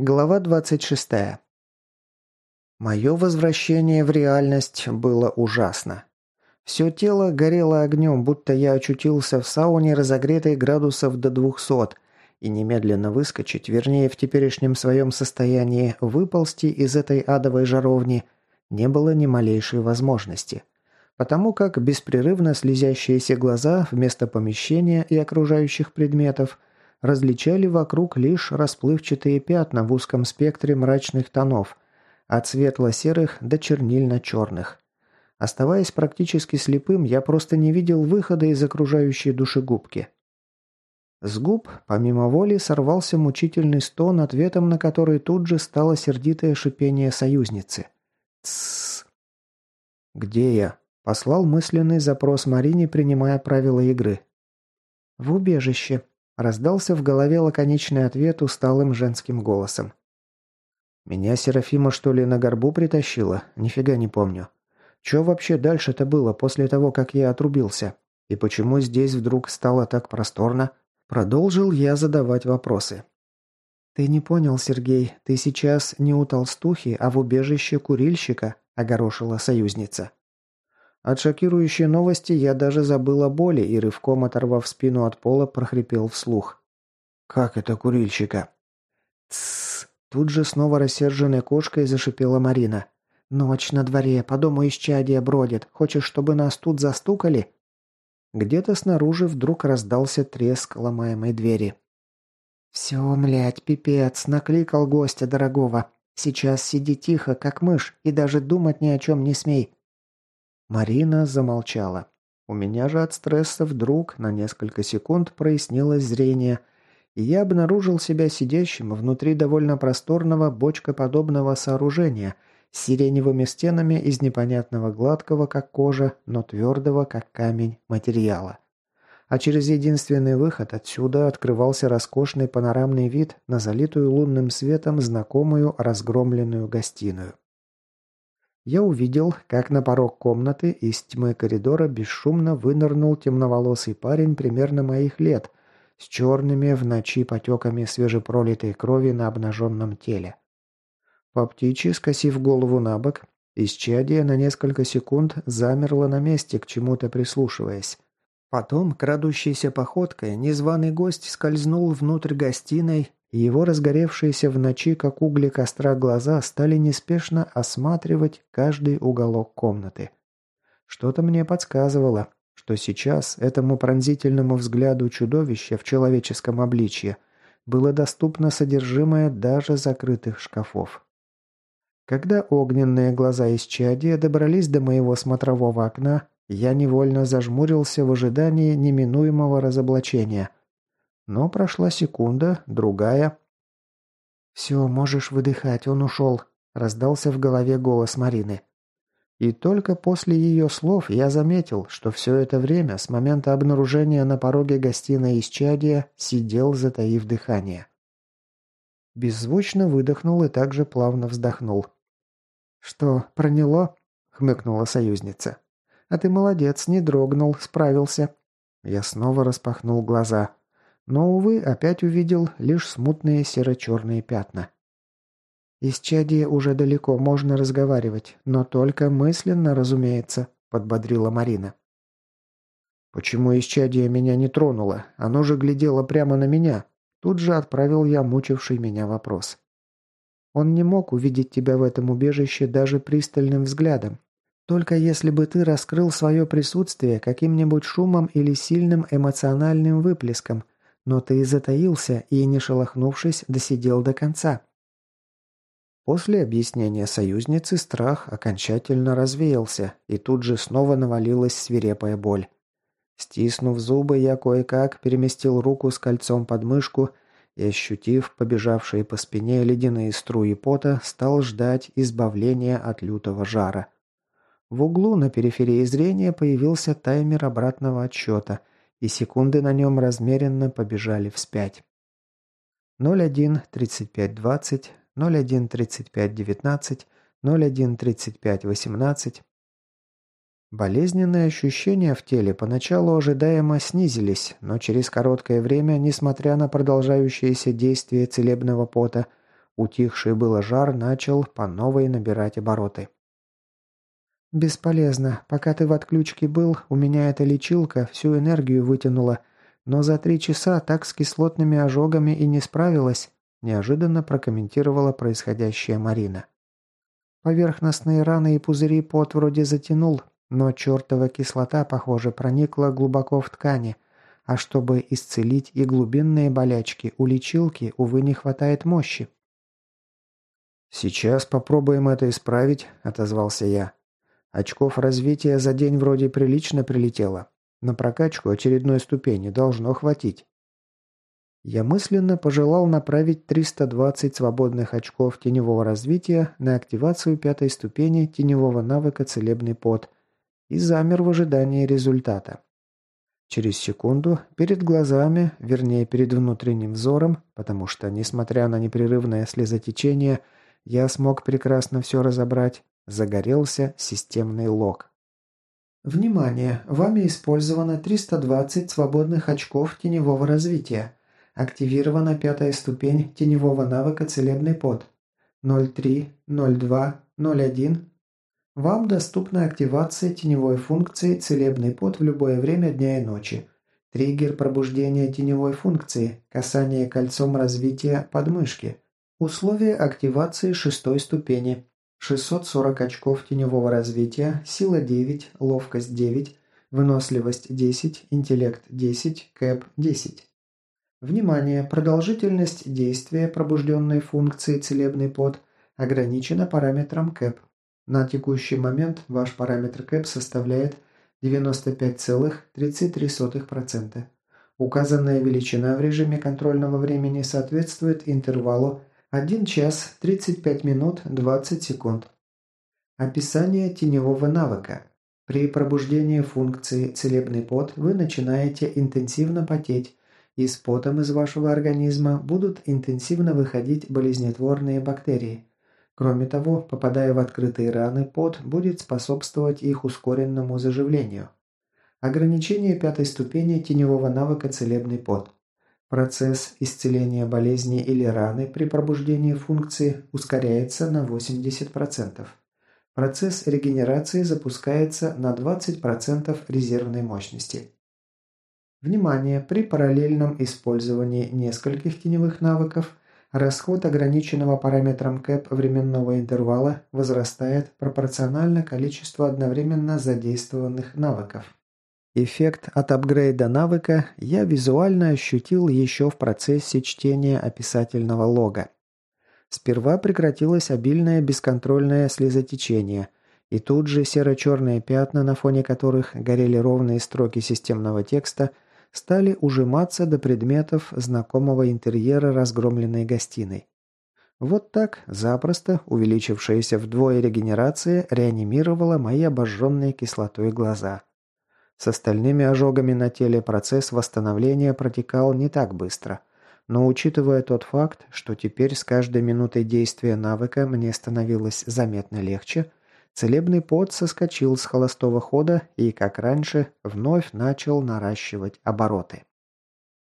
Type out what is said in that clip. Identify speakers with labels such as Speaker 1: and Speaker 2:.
Speaker 1: Глава 26. Мое возвращение в реальность было ужасно. Все тело горело огнем, будто я очутился в сауне, разогретой градусов до двухсот, и немедленно выскочить, вернее, в теперешнем своем состоянии выползти из этой адовой жаровни, не было ни малейшей возможности. Потому как беспрерывно слезящиеся глаза вместо помещения и окружающих предметов – различали вокруг лишь расплывчатые пятна в узком спектре мрачных тонов, от светло-серых до чернильно-черных. Оставаясь практически слепым, я просто не видел выхода из окружающей душегубки. С губ, помимо воли, сорвался мучительный стон, ответом на который тут же стало сердитое шипение союзницы. «Тссс!» «Где я?» – послал мысленный запрос Марине, принимая правила игры. «В убежище», Раздался в голове лаконичный ответ усталым женским голосом. «Меня Серафима что ли на горбу притащила? Нифига не помню. Что вообще дальше-то было после того, как я отрубился? И почему здесь вдруг стало так просторно?» Продолжил я задавать вопросы. «Ты не понял, Сергей, ты сейчас не у толстухи, а в убежище курильщика», – огорошила союзница. От шокирующей новости я даже забыл о боли и, рывком оторвав спину от пола, прохрипел вслух. «Как это курильщика?» «Тссс!» Тут же снова рассерженной кошкой зашипела Марина. «Ночь на дворе, по дому исчадие бродит. Хочешь, чтобы нас тут застукали?» Где-то снаружи вдруг раздался треск ломаемой двери. «Все, млять, пипец, накликал гостя дорогого. Сейчас сиди тихо, как мышь, и даже думать ни о чем не смей. Марина замолчала. У меня же от стресса вдруг на несколько секунд прояснилось зрение, и я обнаружил себя сидящим внутри довольно просторного бочкоподобного сооружения с сиреневыми стенами из непонятного гладкого, как кожа, но твердого, как камень, материала. А через единственный выход отсюда открывался роскошный панорамный вид на залитую лунным светом знакомую разгромленную гостиную я увидел, как на порог комнаты из тьмы коридора бесшумно вынырнул темноволосый парень примерно моих лет, с черными в ночи потеками свежепролитой крови на обнаженном теле. По птичьи, скосив голову на бок, исчадие на несколько секунд замерло на месте, к чему-то прислушиваясь. Потом, крадущейся походкой, незваный гость скользнул внутрь гостиной его разгоревшиеся в ночи, как угли костра, глаза стали неспешно осматривать каждый уголок комнаты. Что-то мне подсказывало, что сейчас этому пронзительному взгляду чудовища в человеческом обличье было доступно содержимое даже закрытых шкафов. Когда огненные глаза из чадия добрались до моего смотрового окна, я невольно зажмурился в ожидании неминуемого разоблачения – но прошла секунда, другая. «Все, можешь выдыхать, он ушел», – раздался в голове голос Марины. И только после ее слов я заметил, что все это время, с момента обнаружения на пороге гостиной исчадия, сидел, затаив дыхание. Беззвучно выдохнул и также плавно вздохнул. «Что, проняло?» — хмыкнула союзница. «А ты молодец, не дрогнул, справился». Я снова распахнул глаза. Но, увы, опять увидел лишь смутные серо-черные пятна. «Из чади уже далеко, можно разговаривать, но только мысленно, разумеется», – подбодрила Марина. «Почему исчадие меня не тронуло? Оно же глядело прямо на меня». Тут же отправил я мучивший меня вопрос. «Он не мог увидеть тебя в этом убежище даже пристальным взглядом. Только если бы ты раскрыл свое присутствие каким-нибудь шумом или сильным эмоциональным выплеском – но ты затаился и, не шелохнувшись, досидел до конца. После объяснения союзницы страх окончательно развеялся, и тут же снова навалилась свирепая боль. Стиснув зубы, я кое-как переместил руку с кольцом под мышку и, ощутив побежавшие по спине ледяные струи пота, стал ждать избавления от лютого жара. В углу на периферии зрения появился таймер обратного отсчета – и секунды на нем размеренно побежали вспять. 01.35.20, 01.35.19, 01.35.18. Болезненные ощущения в теле поначалу ожидаемо снизились, но через короткое время, несмотря на продолжающееся действие целебного пота, Утихший было жар начал по новой набирать обороты. «Бесполезно. Пока ты в отключке был, у меня эта лечилка всю энергию вытянула, но за три часа так с кислотными ожогами и не справилась», неожиданно прокомментировала происходящее Марина. Поверхностные раны и пузыри пот вроде затянул, но чертова кислота, похоже, проникла глубоко в ткани, а чтобы исцелить и глубинные болячки, у лечилки, увы, не хватает мощи.
Speaker 2: «Сейчас попробуем это исправить», – отозвался я. «Очков развития за день вроде прилично прилетело. На прокачку очередной ступени должно хватить». Я мысленно пожелал направить 320 свободных очков теневого развития на активацию пятой ступени теневого навыка «Целебный пот» и замер в ожидании результата. Через секунду перед глазами, вернее перед внутренним взором, потому что, несмотря на непрерывное слезотечение, я смог прекрасно все разобрать, загорелся системный лог.
Speaker 1: Внимание! Вами использовано 320 свободных очков теневого развития. Активирована пятая ступень теневого навыка «Целебный пот». 03, 02, 01. Вам доступна активация теневой функции «Целебный пот» в любое время дня и ночи. Триггер пробуждения теневой функции, касание кольцом развития подмышки. Условия активации шестой ступени. 640 очков теневого развития, сила 9, ловкость 9, выносливость 10, интеллект 10, кэп 10. Внимание! Продолжительность действия пробужденной функции «Целебный пот» ограничена параметром КЭП. На текущий момент ваш параметр КЭП составляет 95,33%. Указанная величина в режиме контрольного времени соответствует интервалу 1 час 35 минут 20 секунд. Описание теневого навыка. При пробуждении функции «Целебный пот» вы начинаете интенсивно потеть, и с потом из вашего организма будут интенсивно выходить болезнетворные бактерии. Кроме того, попадая в открытые раны, пот будет способствовать их ускоренному заживлению. Ограничение пятой ступени теневого навыка «Целебный пот». Процесс исцеления болезни или раны при пробуждении функции ускоряется на 80%. Процесс регенерации запускается на 20% резервной мощности. Внимание! При параллельном использовании нескольких теневых навыков расход ограниченного параметром КЭП временного интервала возрастает пропорционально количеству одновременно задействованных навыков. Эффект от апгрейда навыка я визуально ощутил еще в процессе чтения описательного лога. Сперва прекратилось обильное бесконтрольное слезотечение, и тут же серо-черные пятна, на фоне которых горели ровные строки системного текста – стали ужиматься до предметов знакомого интерьера разгромленной гостиной. Вот так, запросто, увеличившаяся вдвое регенерация реанимировала мои обожженные кислотой глаза. С остальными ожогами на теле процесс восстановления протекал не так быстро. Но учитывая тот факт, что теперь с каждой минутой действия навыка мне становилось заметно легче, Целебный пот соскочил с холостого хода и, как раньше, вновь начал наращивать обороты.